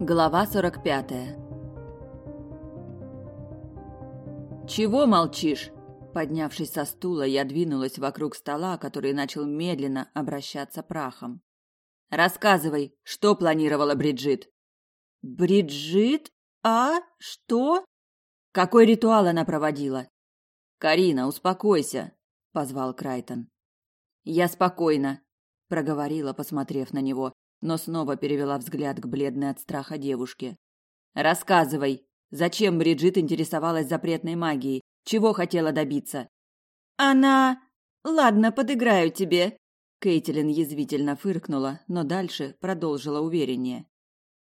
Глава 45. Чего молчишь? Поднявшись со стула, я двинулась вокруг стола, который начал медленно обращаться прахом. Рассказывай, что планировала Бриджит? Бриджит? А? Что? Какой ритуал она проводила? Карина, успокойся, позвал Крайтон. Я спокойна, проговорила, посмотрев на него но снова перевела взгляд к бледной от страха девушке. Рассказывай, зачем Бриджит интересовалась запретной магией? Чего хотела добиться? Она... Ладно, подыграю тебе. Кейтилин язвительно фыркнула, но дальше продолжила увереннее.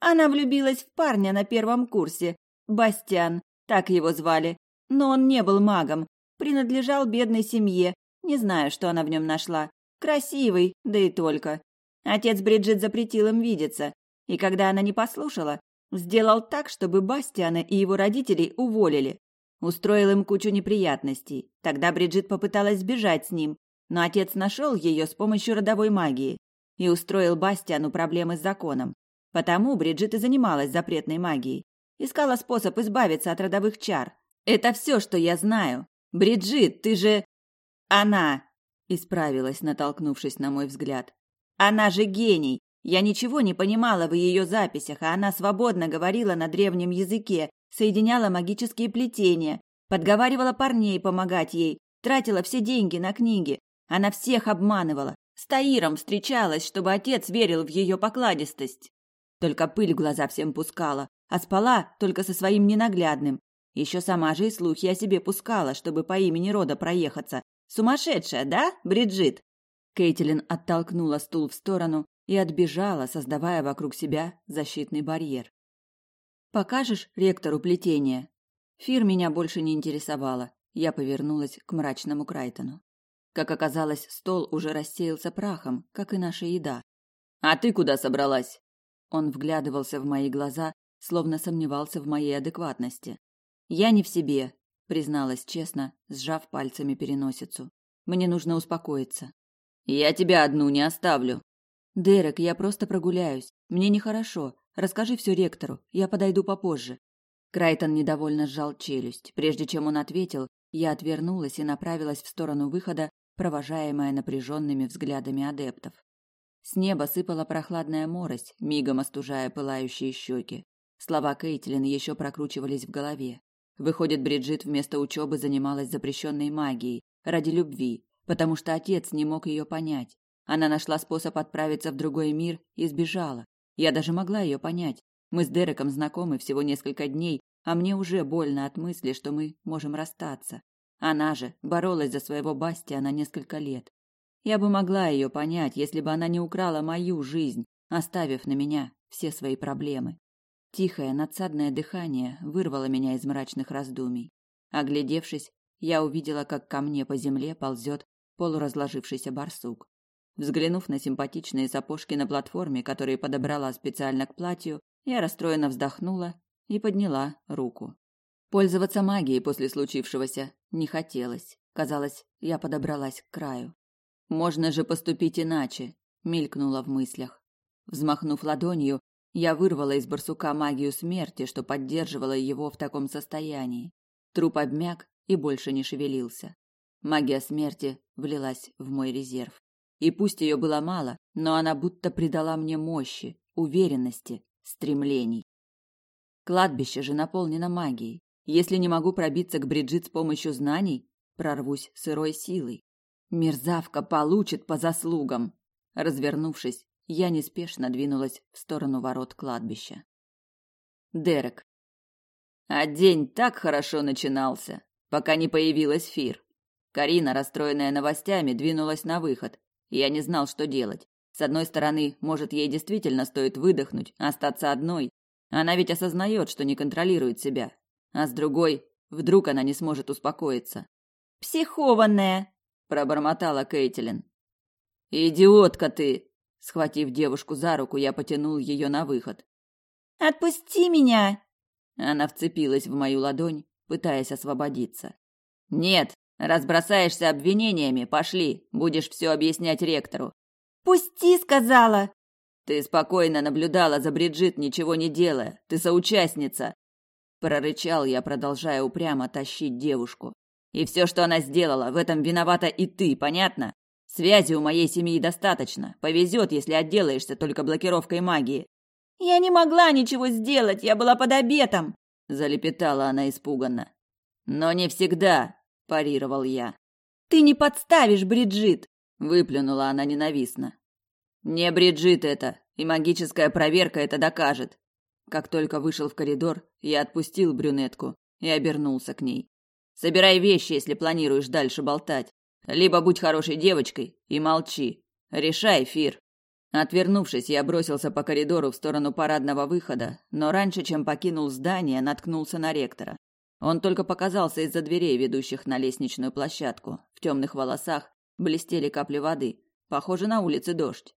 Она влюбилась в парня на первом курсе, Бастиан, так его звали. Но он не был магом, принадлежал бедной семье. Не знаю, что она в нем нашла. Красивый, да и только. Отец Бриджит запретил им видеться, и когда она не послушала, сделал так, чтобы Бастиана и его родителей уволили. Устроил им кучу неприятностей. Тогда Бриджит попыталась сбежать с ним, но отец нашел ее с помощью родовой магии и устроил Бастиану проблемы с законом. Потому Бриджит и занималась запретной магией. Искала способ избавиться от родовых чар. Это все, что я знаю. Бриджит, ты же... Она... Исправилась, натолкнувшись на мой взгляд. Она же гений. Я ничего не понимала в ее записях, а она свободно говорила на древнем языке, соединяла магические плетения, подговаривала парней помогать ей, тратила все деньги на книги. Она всех обманывала. С Таиром встречалась, чтобы отец верил в ее покладистость. Только пыль в глаза всем пускала, а спала только со своим ненаглядным. Еще сама же и слухи о себе пускала, чтобы по имени рода проехаться. Сумасшедшая, да, Бриджит? Кейтилин оттолкнула стул в сторону и отбежала, создавая вокруг себя защитный барьер. «Покажешь ректору плетение?» Фир меня больше не интересовала. Я повернулась к мрачному Крайтону. Как оказалось, стол уже рассеялся прахом, как и наша еда. «А ты куда собралась?» Он вглядывался в мои глаза, словно сомневался в моей адекватности. «Я не в себе», — призналась честно, сжав пальцами переносицу. «Мне нужно успокоиться». Я тебя одну не оставлю. Дерек, я просто прогуляюсь. Мне нехорошо. Расскажи все ректору. Я подойду попозже. Крайтон недовольно сжал челюсть. Прежде чем он ответил, я отвернулась и направилась в сторону выхода, провожаемая напряженными взглядами адептов. С неба сыпала прохладная морось, мигом остужая пылающие щеки. Слова Кейтлин еще прокручивались в голове. Выходит, Бриджит вместо учебы занималась запрещенной магией ради любви, потому что отец не мог ее понять. Она нашла способ отправиться в другой мир и сбежала. Я даже могла ее понять. Мы с Дереком знакомы всего несколько дней, а мне уже больно от мысли, что мы можем расстаться. Она же боролась за своего Бастиана несколько лет. Я бы могла ее понять, если бы она не украла мою жизнь, оставив на меня все свои проблемы. Тихое, надсадное дыхание вырвало меня из мрачных раздумий. Оглядевшись, я увидела, как ко мне по земле ползет полуразложившийся барсук. Взглянув на симпатичные сапожки на платформе, которые подобрала специально к платью, я расстроенно вздохнула и подняла руку. Пользоваться магией после случившегося не хотелось. Казалось, я подобралась к краю. Можно же поступить иначе, мелькнуло в мыслях. Взмахнув ладонью, я вырвала из барсука магию смерти, что поддерживала его в таком состоянии. Труп обмяк и больше не шевелился. Магия смерти влилась в мой резерв. И пусть ее было мало, но она будто придала мне мощи, уверенности, стремлений. Кладбище же наполнено магией. Если не могу пробиться к Бриджит с помощью знаний, прорвусь сырой силой. Мерзавка получит по заслугам. Развернувшись, я неспешно двинулась в сторону ворот кладбища. Дерек. А день так хорошо начинался, пока не появилась Фир. Карина, расстроенная новостями, двинулась на выход. Я не знал, что делать. С одной стороны, может, ей действительно стоит выдохнуть, остаться одной. Она ведь осознает, что не контролирует себя. А с другой, вдруг она не сможет успокоиться. «Психованная!» – пробормотала Кейтилин. «Идиотка ты!» Схватив девушку за руку, я потянул ее на выход. «Отпусти меня!» Она вцепилась в мою ладонь, пытаясь освободиться. «Нет, Разбросаешься обвинениями, пошли, будешь все объяснять ректору. Пусти, сказала. Ты спокойно наблюдала за Бриджит, ничего не делая. Ты соучастница. Прорычал я, продолжая упрямо тащить девушку. И все, что она сделала, в этом виновата и ты, понятно? Связи у моей семьи достаточно. Повезет, если отделаешься только блокировкой магии. Я не могла ничего сделать, я была под обетом, залепетала она испуганно. Но не всегда, парировал я. Ты не подставишь Бриджит, выплюнула она ненавистно. Не Бриджит это, и магическая проверка это докажет. Как только вышел в коридор, я отпустил брюнетку и обернулся к ней. Собирай вещи, если планируешь дальше болтать. Либо будь хорошей девочкой и молчи. Решай, Фир. Отвернувшись, я бросился по коридору в сторону парадного выхода, но раньше, чем покинул здание, наткнулся на ректора. Он только показался из-за дверей, ведущих на лестничную площадку. В темных волосах блестели капли воды. Похоже, на улице дождь.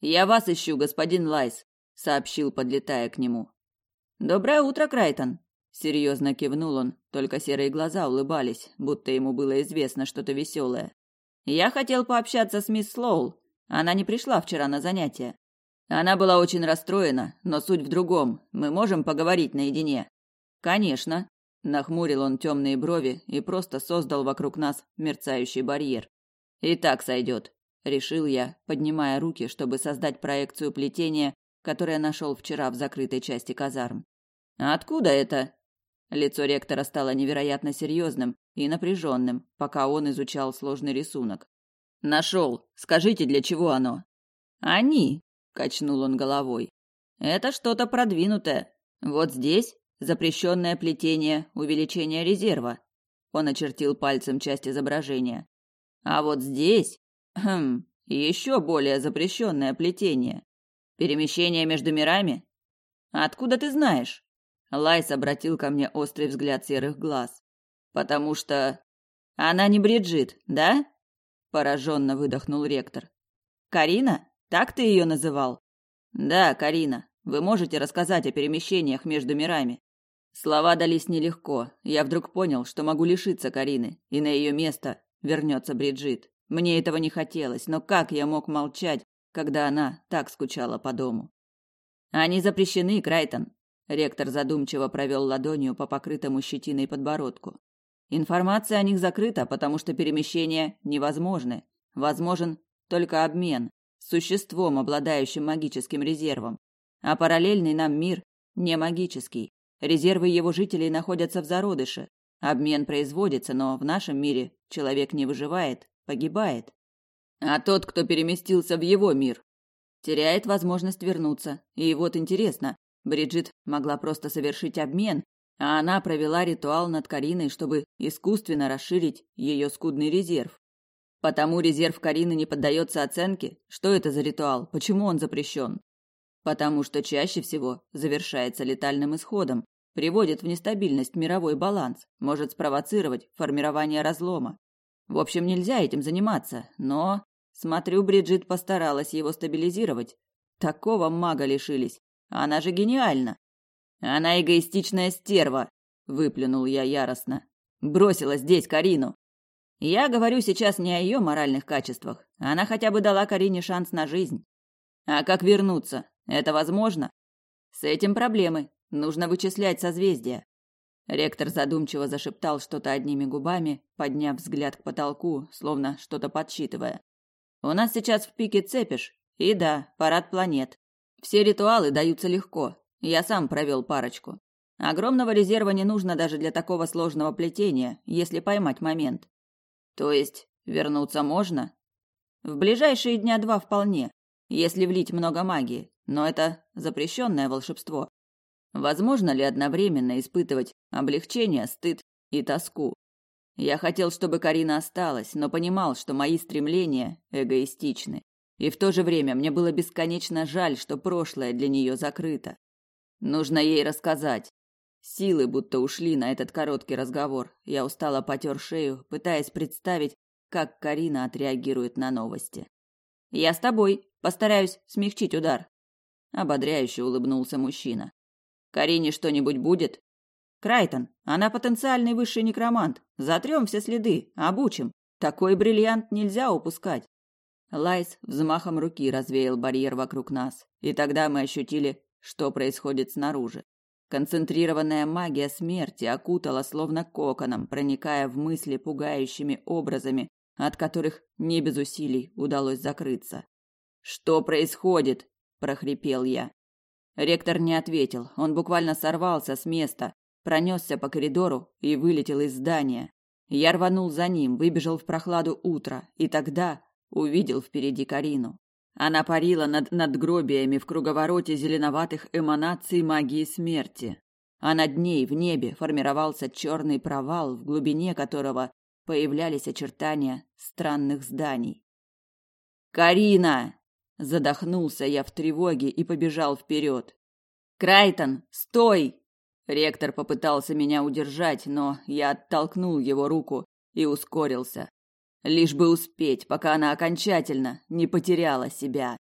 «Я вас ищу, господин Лайс», — сообщил, подлетая к нему. «Доброе утро, Крайтон», — серьезно кивнул он, только серые глаза улыбались, будто ему было известно что-то веселое. «Я хотел пообщаться с мисс Слоул, она не пришла вчера на занятия. Она была очень расстроена, но суть в другом. Мы можем поговорить наедине. Конечно. Нахмурил он темные брови и просто создал вокруг нас мерцающий барьер. И так сойдет, решил я, поднимая руки, чтобы создать проекцию плетения, которое нашел вчера в закрытой части казарм. «А откуда это? Лицо ректора стало невероятно серьезным и напряженным, пока он изучал сложный рисунок. Нашел. Скажите, для чего оно? Они, качнул он головой. Это что-то продвинутое. Вот здесь запрещенное плетение увеличения резерва. Он очертил пальцем часть изображения. А вот здесь, хм, еще более запрещенное плетение. Перемещение между мирами? Откуда ты знаешь? Лайс обратил ко мне острый взгляд серых глаз. Потому что она не Бриджит, да? пораженно выдохнул ректор. Карина? Так ты ее называл? Да, Карина. Вы можете рассказать о перемещениях между мирами? Слова дались нелегко. Я вдруг понял, что могу лишиться Карины, и на ее место вернется Бриджит. Мне этого не хотелось, но как я мог молчать, когда она так скучала по дому? Они запрещены, Крайтон. Ректор задумчиво провел ладонью по покрытому щетиной подбородку. Информация о них закрыта, потому что перемещения невозможны. Возможен только обмен с существом, обладающим магическим резервом. А параллельный нам мир не магический. Резервы его жителей находятся в зародыше. Обмен производится, но в нашем мире человек не выживает, погибает. А тот, кто переместился в его мир, теряет возможность вернуться. И вот интересно, Бриджит могла просто совершить обмен а она провела ритуал над Кариной, чтобы искусственно расширить ее скудный резерв. Потому резерв Карины не поддается оценке? Что это за ритуал? Почему он запрещен? Потому что чаще всего завершается летальным исходом, приводит в нестабильность мировой баланс, может спровоцировать формирование разлома. В общем, нельзя этим заниматься, но... Смотрю, Бриджит постаралась его стабилизировать. Такого мага лишились. Она же гениальна. Она эгоистичная стерва, выплюнул я яростно. Бросила здесь Карину. Я говорю сейчас не о ее моральных качествах. Она хотя бы дала Карине шанс на жизнь. А как вернуться? Это возможно? С этим проблемы. Нужно вычислять созвездия. Ректор задумчиво зашептал что-то одними губами, подняв взгляд к потолку, словно что-то подсчитывая. У нас сейчас в пике цепиш, и да, парад планет. Все ритуалы даются легко, я сам провел парочку. Огромного резерва не нужно даже для такого сложного плетения, если поймать момент. То есть вернуться можно? В ближайшие дня два вполне, если влить много магии, но это запрещенное волшебство. Возможно ли одновременно испытывать облегчение, стыд и тоску? Я хотел, чтобы Карина осталась, но понимал, что мои стремления эгоистичны. И в то же время мне было бесконечно жаль, что прошлое для нее закрыто. Нужно ей рассказать. Силы будто ушли на этот короткий разговор. Я устало потер шею, пытаясь представить, как Карина отреагирует на новости. «Я с тобой. Постараюсь смягчить удар». Ободряюще улыбнулся мужчина. «Карине что-нибудь будет?» «Крайтон, она потенциальный высший некромант. Затрем все следы, обучим. Такой бриллиант нельзя упускать». Лайс взмахом руки развеял барьер вокруг нас, и тогда мы ощутили, что происходит снаружи. Концентрированная магия смерти окутала словно коконом, проникая в мысли пугающими образами, от которых не без усилий удалось закрыться. Что происходит? прохрипел я. Ректор не ответил. Он буквально сорвался с места, пронесся по коридору и вылетел из здания. Я рванул за ним, выбежал в прохладу утра, и тогда увидел впереди Карину. Она парила над надгробиями в круговороте зеленоватых эманаций магии смерти. А над ней в небе формировался черный провал, в глубине которого появлялись очертания странных зданий. «Карина!» Задохнулся я в тревоге и побежал вперед. «Крайтон, стой!» Ректор попытался меня удержать, но я оттолкнул его руку и ускорился. Лишь бы успеть, пока она окончательно не потеряла себя.